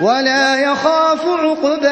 ولا يخاف عقباها